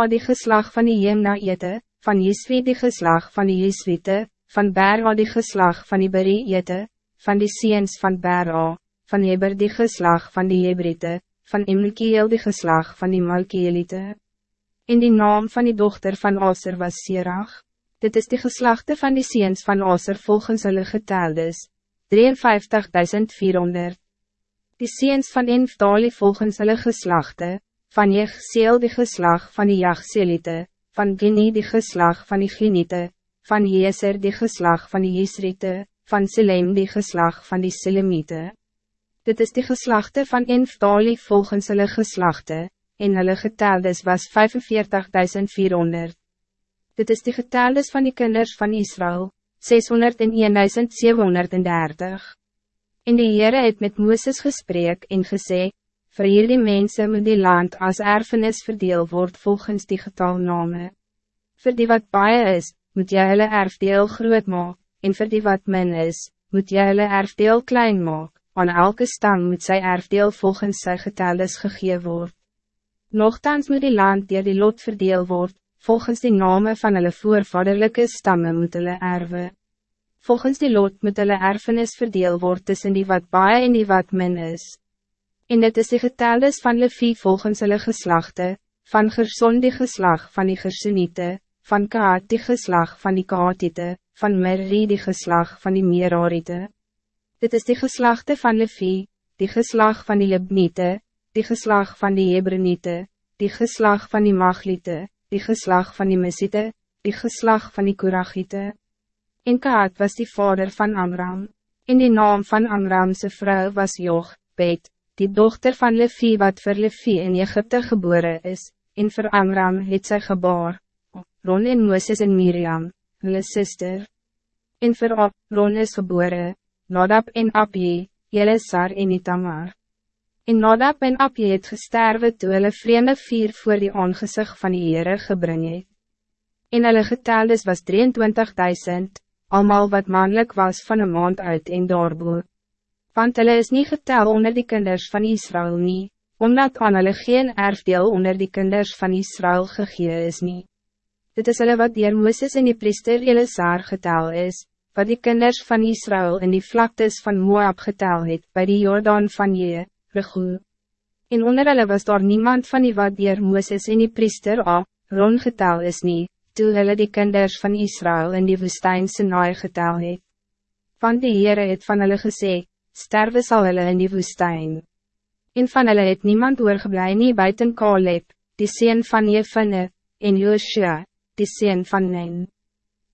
Al die geslag van die Jemnaete, van Jisvi die geslag van die Jisvite, van Bera die geslag van die Beriete, van die Seens van Bera, van Heber die geslag van die Hebrite, van Imkiel die geslag van die Malkielite. In die naam van die dochter van Aser was Sirach. Dit is die geslachte van die Seens van Aser volgens hulle geteldes, 53.400. Die Seens van Enfdali volgens hulle geslachte, van Jechseel die geslag van die Jachselite, van Gini die geslag van die Geniete, van Jeser die geslag van die Jesrite, van Selem die geslag van die Selemite. Dit is die geslachte van Enfdali volgens hulle geslachte, en hulle geteldes was 45.400. Dit is die geteldes van die kinders van Israël, 601.730. En die Heere het met Mooses gesprek en gesê, Voor hierdie mensen moet die land als erfenis verdeel word volgens die getalname. Voor die wat baie is, moet jy hulle erfdeel groot maak, en voor die wat min is, moet jy hulle erfdeel klein maak, aan elke stam moet sy erfdeel volgens sy getalles gegee word. Nochtans moet die land dier die lot verdeel word, volgens die name van hulle voorvaderlijke stammen moet hulle erwe. Volgens die lot moet hulle erfenis verdeel word tussen die wat baie en die wat min is. En dit is die geteldes van Levi volgens hulle geslachte, van Gerson die geslag van die Gersoniete, van Kaat die geslag van die Kaatite, van Merri die geslag van die Merarite. Dit is die geslachte van Levi, die geslag van die Libniete, die geslag van die Hebronite, die geslag van die Maglite, die geslag van die Mesite, die geslag van die Kurachite. En Kaat was die vader van Amram, en die naam van Amramse vrouw was Joch, Bet, die dochter van Levi wat voor Levi in Egypte geboren is, en voor Amram het sy gebaar, Ron en Moses en Miriam, hulle sister. En voor Ab, Ron is geboren, Nadab en Abie, Jelesar en Itamar. En Nadab en Abie het gesterwe toe hulle vreemde vier voor die aangezicht van die Heere gebring het. En hulle geteldes was 23.000, allemaal wat mannelijk was van een maand uit en daarboe want hulle is niet getel onder die kinders van Israël nie, omdat aan hulle geen erfdeel onder die kinders van Israël gegee is nie. Dit is hulle wat dier Mooses en die priester Eleazar getel is, wat die kinders van Israël in die vlaktes van Moab getel het, bij die Jordaan van Je, Regu. En onder hulle was daar niemand van die wat dier Mooses en die priester A, Ron getel is nie, toe hulle die kinders van Israël in die woestijn Sinai getel het. Want die Heere het van hulle gesê, sterwe sal hulle in die woestijn. En van hulle het niemand oorgeblij nie buiten Kaleb, die sien van Jefine, en Joshua, die sien van Nen.